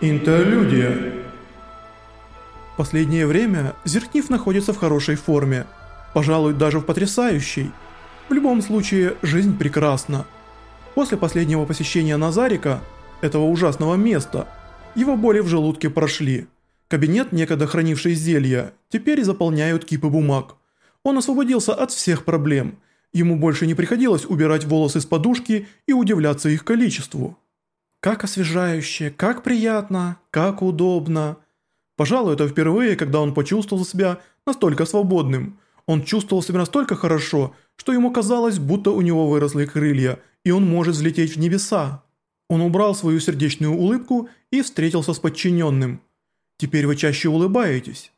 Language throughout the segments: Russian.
Интерлюдия. Последнее время Зеркнив находится в хорошей форме, пожалуй, даже в потрясающей. В любом случае, жизнь прекрасна. После последнего посещения Назарика, этого ужасного места, его боли в желудке прошли. Кабинет, некогда хранивший зелья, теперь заполняют кипы бумаг. Он освободился от всех проблем. Ему больше не приходилось убирать волосы с подушки и удивляться их количеству. Как освежающе, как приятно, как удобно. Пожалуй, это впервые, когда он почувствовал себя настолько свободным. Он чувствовал себя настолько хорошо, что ему казалось, будто у него выросли крылья, и он может взлететь в небеса. Он убрал свою сердечную улыбку и встретился с подчиненным. «Теперь вы чаще улыбаетесь».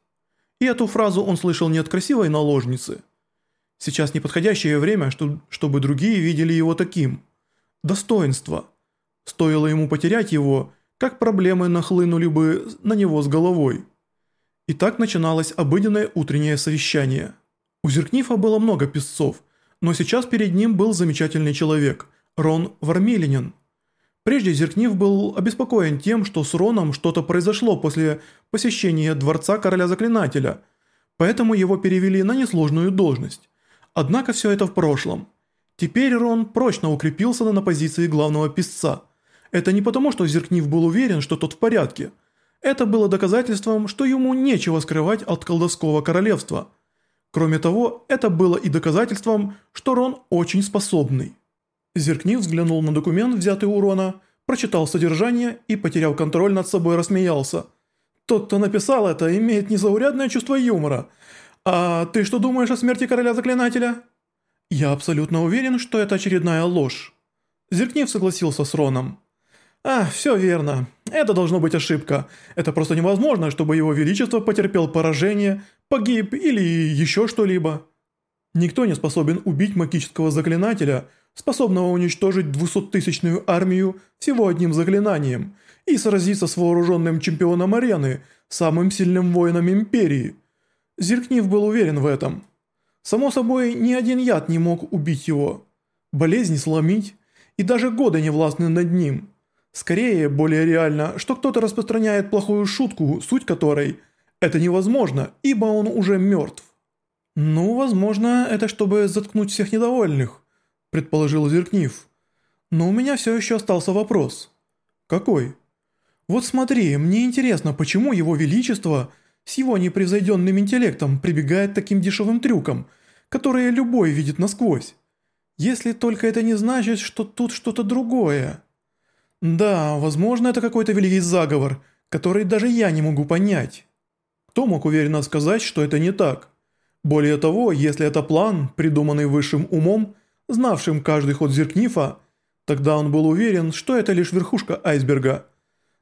И эту фразу он слышал не от красивой наложницы. Сейчас неподходящее время, чтобы другие видели его таким. Достоинство – Стоило ему потерять его, как проблемы нахлынули бы на него с головой. И так начиналось обыденное утреннее совещание. У Зеркнифа было много песцов, но сейчас перед ним был замечательный человек – Рон Вармилинин. Прежде Зеркнив был обеспокоен тем, что с Роном что-то произошло после посещения дворца короля заклинателя, поэтому его перевели на несложную должность. Однако все это в прошлом. Теперь Рон прочно укрепился на позиции главного писца – это не потому, что Зеркнив был уверен, что тот в порядке. Это было доказательством, что ему нечего скрывать от колдовского королевства. Кроме того, это было и доказательством, что Рон очень способный. Зеркнив взглянул на документ, взятый у Рона, прочитал содержание и, потеряв контроль над собой, рассмеялся. «Тот, кто написал это, имеет незаурядное чувство юмора. А ты что думаешь о смерти короля заклинателя?» «Я абсолютно уверен, что это очередная ложь». Зеркнив согласился с Роном. «А, все верно. Это должно быть ошибка. Это просто невозможно, чтобы его величество потерпел поражение, погиб или еще что-либо. Никто не способен убить магического заклинателя, способного уничтожить двухсоттысячную армию всего одним заклинанием и сразиться с вооруженным чемпионом арены, самым сильным воином империи. Зеркнив был уверен в этом. Само собой, ни один яд не мог убить его. Болезнь сломить, и даже годы не властны над ним». Скорее, более реально, что кто-то распространяет плохую шутку, суть которой «это невозможно, ибо он уже мертв». «Ну, возможно, это чтобы заткнуть всех недовольных», – предположил Зеркнив. «Но у меня все еще остался вопрос». «Какой?» «Вот смотри, мне интересно, почему его величество с его непревзойденным интеллектом прибегает к таким дешевым трюкам, которые любой видит насквозь. Если только это не значит, что тут что-то другое». Да, возможно, это какой-то великий заговор, который даже я не могу понять. Кто мог уверенно сказать, что это не так? Более того, если это план, придуманный высшим умом, знавшим каждый ход Зеркнифа, тогда он был уверен, что это лишь верхушка айсберга.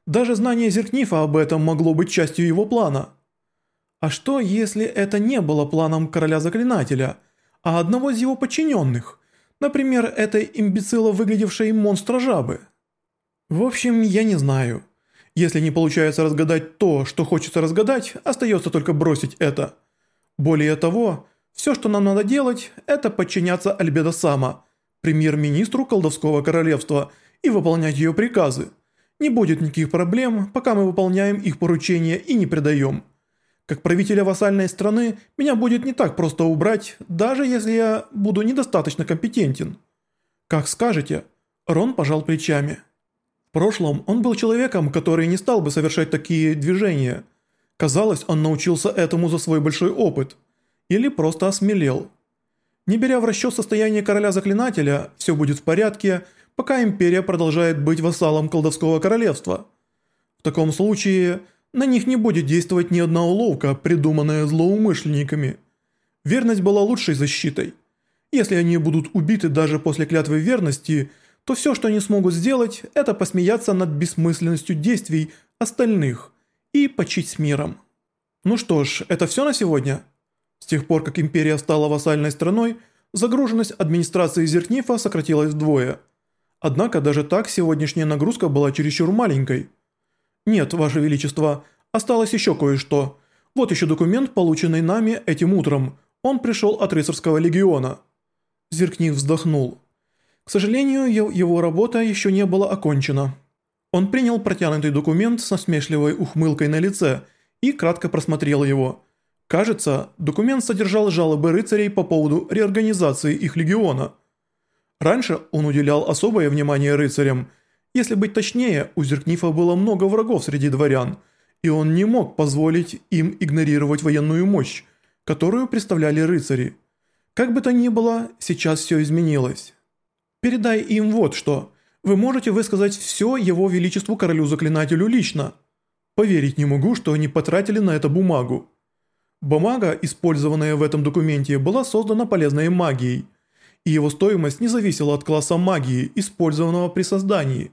Даже знание Зеркнифа об этом могло быть частью его плана. А что, если это не было планом короля-заклинателя, а одного из его подчиненных? Например, этой имбецило выглядевшей монстра-жабы? В общем, я не знаю. Если не получается разгадать то, что хочется разгадать, остается только бросить это. Более того, все, что нам надо делать, это подчиняться Альбедо Сама, премьер-министру колдовского королевства, и выполнять ее приказы. Не будет никаких проблем, пока мы выполняем их поручения и не предаем. Как правителя вассальной страны, меня будет не так просто убрать, даже если я буду недостаточно компетентен. Как скажете, Рон пожал плечами. В прошлом он был человеком, который не стал бы совершать такие движения. Казалось, он научился этому за свой большой опыт. Или просто осмелел. Не беря в расчет состояние короля-заклинателя, все будет в порядке, пока империя продолжает быть вассалом колдовского королевства. В таком случае на них не будет действовать ни одна уловка, придуманная злоумышленниками. Верность была лучшей защитой. Если они будут убиты даже после клятвы верности – то все, что они смогут сделать, это посмеяться над бессмысленностью действий остальных и почить с миром. Ну что ж, это все на сегодня? С тех пор, как империя стала вассальной страной, загруженность администрации Зеркнифа сократилась вдвое. Однако даже так сегодняшняя нагрузка была чересчур маленькой. Нет, Ваше Величество, осталось еще кое-что. Вот еще документ, полученный нами этим утром. Он пришел от рыцарского легиона. Зеркнив вздохнул. К сожалению, его работа еще не была окончена. Он принял протянутый документ с насмешливой ухмылкой на лице и кратко просмотрел его. Кажется, документ содержал жалобы рыцарей по поводу реорганизации их легиона. Раньше он уделял особое внимание рыцарям. Если быть точнее, у Зеркнифа было много врагов среди дворян, и он не мог позволить им игнорировать военную мощь, которую представляли рыцари. Как бы то ни было, сейчас все изменилось. Передай им вот что. Вы можете высказать все его величеству королю-заклинателю лично. Поверить не могу, что они потратили на это бумагу. Бумага, использованная в этом документе, была создана полезной магией, и его стоимость не зависела от класса магии, использованного при создании.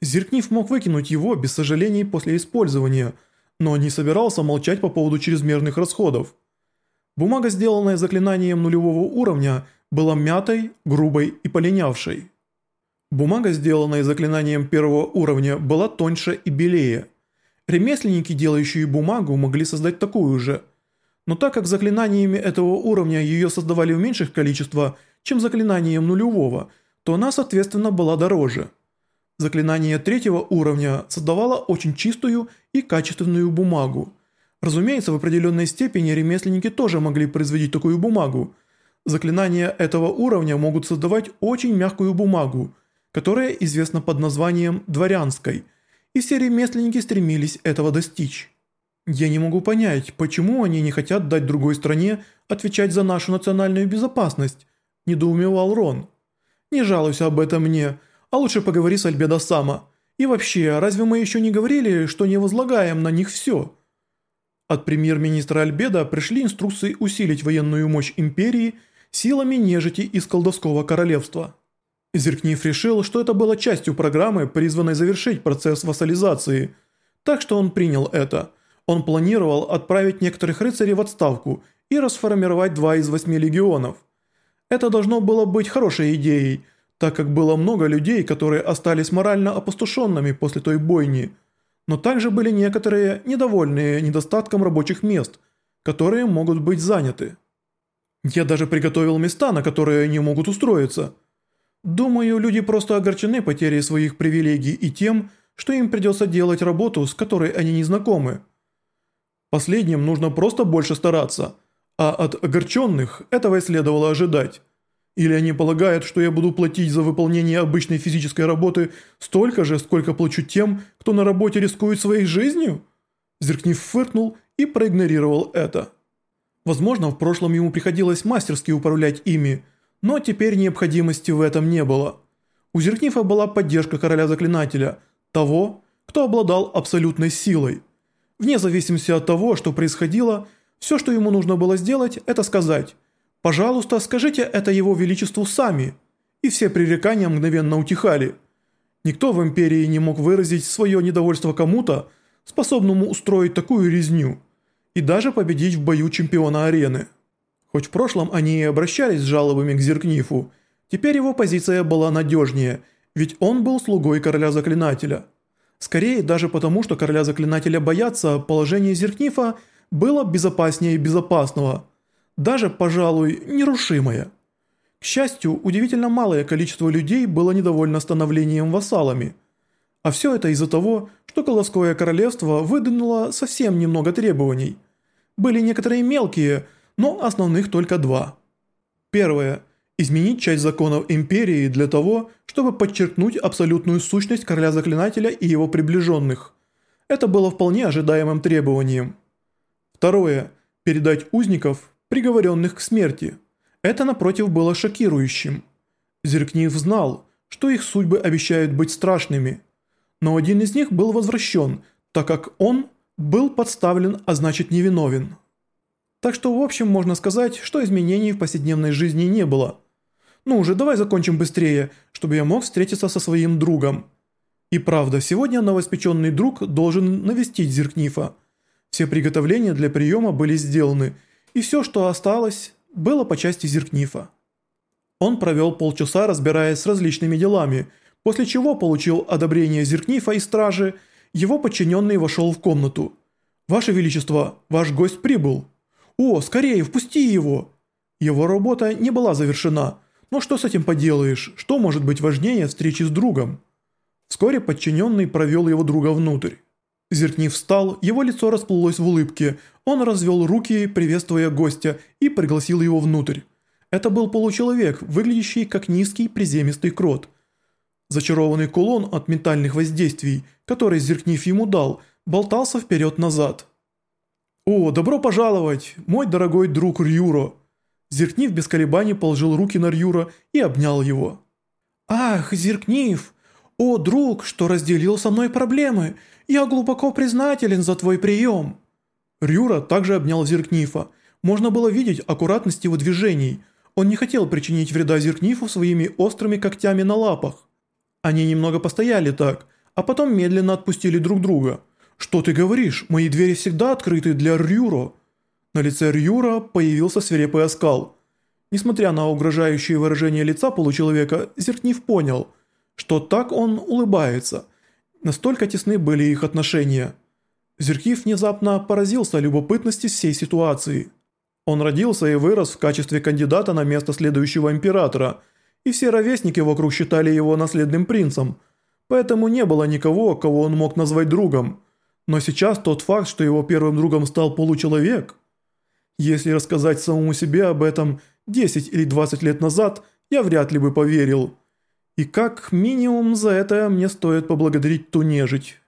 Зеркнив мог выкинуть его без сожалений после использования, но не собирался молчать по поводу чрезмерных расходов. Бумага, сделанная заклинанием нулевого уровня, была мятой, грубой и полинявшей. Бумага, сделанная заклинанием первого уровня, была тоньше и белее. Ремесленники, делающие бумагу, могли создать такую же. Но так как заклинаниями этого уровня ее создавали в меньших количествах, чем заклинанием нулевого, то она, соответственно, была дороже. Заклинание третьего уровня создавало очень чистую и качественную бумагу. Разумеется, в определенной степени ремесленники тоже могли производить такую бумагу. Заклинания этого уровня могут создавать очень мягкую бумагу – которая известна под названием «дворянской», и все ремесленники стремились этого достичь. Я не могу понять, почему они не хотят дать другой стране отвечать за нашу национальную безопасность, недоумевал Рон. Не жалуйся об этом мне, а лучше поговори с Альбедо Сама. И вообще, разве мы еще не говорили, что не возлагаем на них все? От премьер-министра Альбеда пришли инструкции усилить военную мощь империи силами нежити из колдовского королевства. Зеркнив решил, что это было частью программы, призванной завершить процесс вассализации, так что он принял это. Он планировал отправить некоторых рыцарей в отставку и расформировать два из восьми легионов. Это должно было быть хорошей идеей, так как было много людей, которые остались морально опустошенными после той бойни, но также были некоторые недовольные недостатком рабочих мест, которые могут быть заняты. Я даже приготовил места, на которые они могут устроиться – Думаю, люди просто огорчены потерей своих привилегий и тем, что им придется делать работу, с которой они не знакомы. Последним нужно просто больше стараться, а от огорченных этого и следовало ожидать. Или они полагают, что я буду платить за выполнение обычной физической работы столько же, сколько плачу тем, кто на работе рискует своей жизнью? Зеркнив фыркнул и проигнорировал это. Возможно, в прошлом ему приходилось мастерски управлять ими, но теперь необходимости в этом не было. У Зеркнифа была поддержка короля-заклинателя, того, кто обладал абсолютной силой. Вне зависимости от того, что происходило, все, что ему нужно было сделать, это сказать «Пожалуйста, скажите это его величеству сами», и все пререкания мгновенно утихали. Никто в империи не мог выразить свое недовольство кому-то, способному устроить такую резню, и даже победить в бою чемпиона арены. Хоть в прошлом они и обращались с жалобами к Зеркнифу, теперь его позиция была надежнее, ведь он был слугой короля-заклинателя. Скорее даже потому, что короля-заклинателя боятся, положение Зеркнифа было безопаснее безопасного, даже, пожалуй, нерушимое. К счастью, удивительно малое количество людей было недовольно становлением вассалами. А все это из-за того, что колдовское королевство выдвинуло совсем немного требований. Были некоторые мелкие – но основных только два. Первое. Изменить часть законов империи для того, чтобы подчеркнуть абсолютную сущность короля-заклинателя и его приближенных. Это было вполне ожидаемым требованием. Второе. Передать узников, приговоренных к смерти. Это, напротив, было шокирующим. Зеркнив знал, что их судьбы обещают быть страшными. Но один из них был возвращен, так как он был подставлен, а значит невиновен. Так что в общем можно сказать, что изменений в повседневной жизни не было. Ну уже давай закончим быстрее, чтобы я мог встретиться со своим другом. И правда, сегодня новоиспеченный друг должен навестить Зеркнифа. Все приготовления для приема были сделаны, и все, что осталось, было по части Зеркнифа. Он провел полчаса, разбираясь с различными делами, после чего получил одобрение Зеркнифа и стражи, его подчиненный вошел в комнату. «Ваше Величество, ваш гость прибыл». «О, скорее, впусти его!» Его работа не была завершена, но что с этим поделаешь, что может быть важнее встречи с другом? Вскоре подчиненный провел его друга внутрь. Зеркнив встал, его лицо расплылось в улыбке, он развел руки, приветствуя гостя, и пригласил его внутрь. Это был получеловек, выглядящий как низкий приземистый крот. Зачарованный кулон от ментальных воздействий, который Зеркнив ему дал, болтался вперед-назад. «О, добро пожаловать, мой дорогой друг Рюро!» Зеркнив без колебаний положил руки на Рюра и обнял его. «Ах, Зеркнив! О, друг, что разделил со мной проблемы! Я глубоко признателен за твой прием!» Рюра также обнял Зеркнифа. Можно было видеть аккуратность его движений. Он не хотел причинить вреда Зеркнифу своими острыми когтями на лапах. Они немного постояли так, а потом медленно отпустили друг друга. «Что ты говоришь? Мои двери всегда открыты для Рюро». На лице Рюра появился свирепый оскал. Несмотря на угрожающее выражение лица получеловека, Зеркнив понял, что так он улыбается. Настолько тесны были их отношения. Зеркив внезапно поразился любопытности всей ситуации. Он родился и вырос в качестве кандидата на место следующего императора, и все ровесники вокруг считали его наследным принцем, поэтому не было никого, кого он мог назвать другом. Но сейчас тот факт, что его первым другом стал получеловек... Если рассказать самому себе об этом 10 или 20 лет назад, я вряд ли бы поверил. И как минимум за это мне стоит поблагодарить ту нежить».